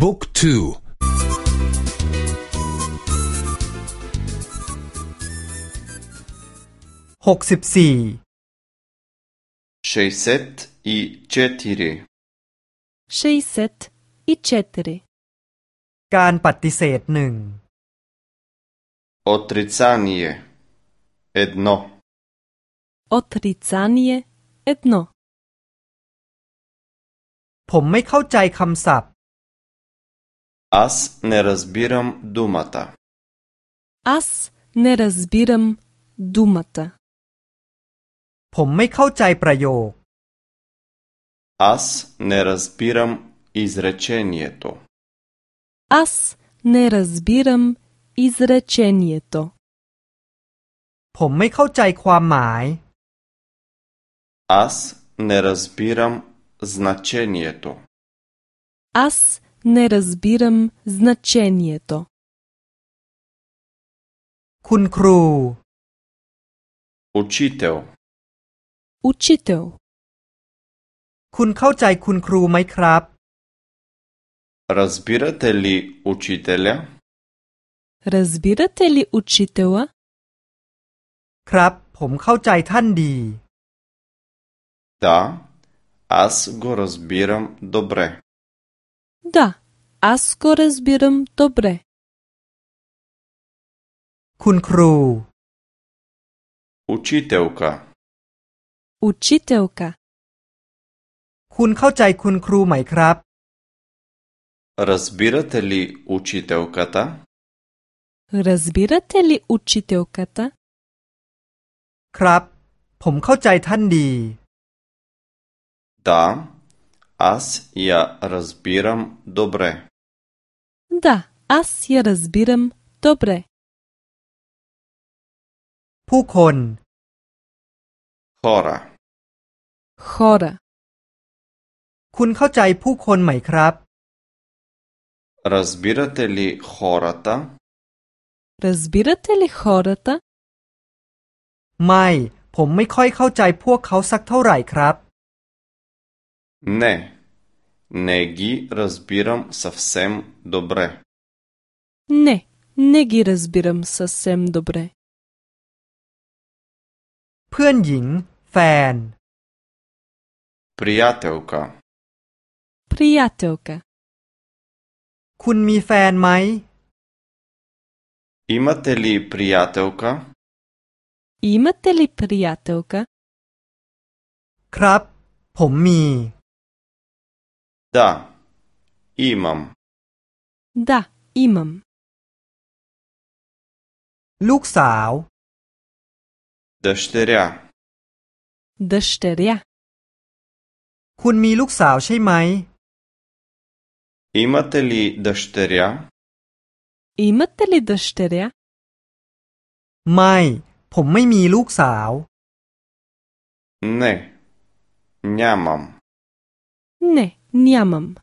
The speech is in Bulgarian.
บุ๊กทูหกสิบสี่เชยเซตอีเจติริเชยเซตอีเจติริการปฏิเสธหนึ่งอตริซานีเอ็ดโนอตริซานีเอ็ดโนผมไม่เข้าใจคำศัพท์ аз не разбирам думата Аз не разбирам думата. ผมไม่เข้าใจประโยค аз не разбирам изречението Аз не разбирам изречението. ผมไม่เข้าใจความหมาย аз не разбирам значението Аз не разбирам значението. คุณครู учител Учител. คุณเข้าใจคุณครูไหมครับ разбирате ли учителя Разбирате ли учителя? ครับ ผมเข้าใจท่านดี да аз го разбирам добре Да, аз го разбирам добре. คุณครู учителка Учителка. คุณเข้าใจคุณครูไหมครับ разбирате ли учителката Разбирате ли учителката? ครับ ผมเข้าใจท่านดี Да, аз я разбирам добре. Да, аз я разбирам добре. ผู้คน Хора. Хора. คุณเข้าใจผู้คนไหมครับ Разбирате ли хората? Разбирате ли хората? ไม่ ผมไม่ค่อยเข้าใจพวกเขาสักเท่าไหร่ครับ Не. Не ги разбирам съвсем добре. Не, не ги разбирам съвсем добре. เพื่อนหญิง แฟน Приятелка. Приятелка. คุณมีแฟนไหม Имате ли приятелка? Имате ли приятелка? ครับ ผมมี Да. Имам. Да, имам. ลูกสาว Дъщеря. Дъщеря. คุณมีลูกสาวใช่ไหม Имате ли дъщеря? Имате ли дъщеря? ไม่ ผมไม่มีลูกสาว Не. Нямам. Не, нямам.